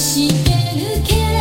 してるけど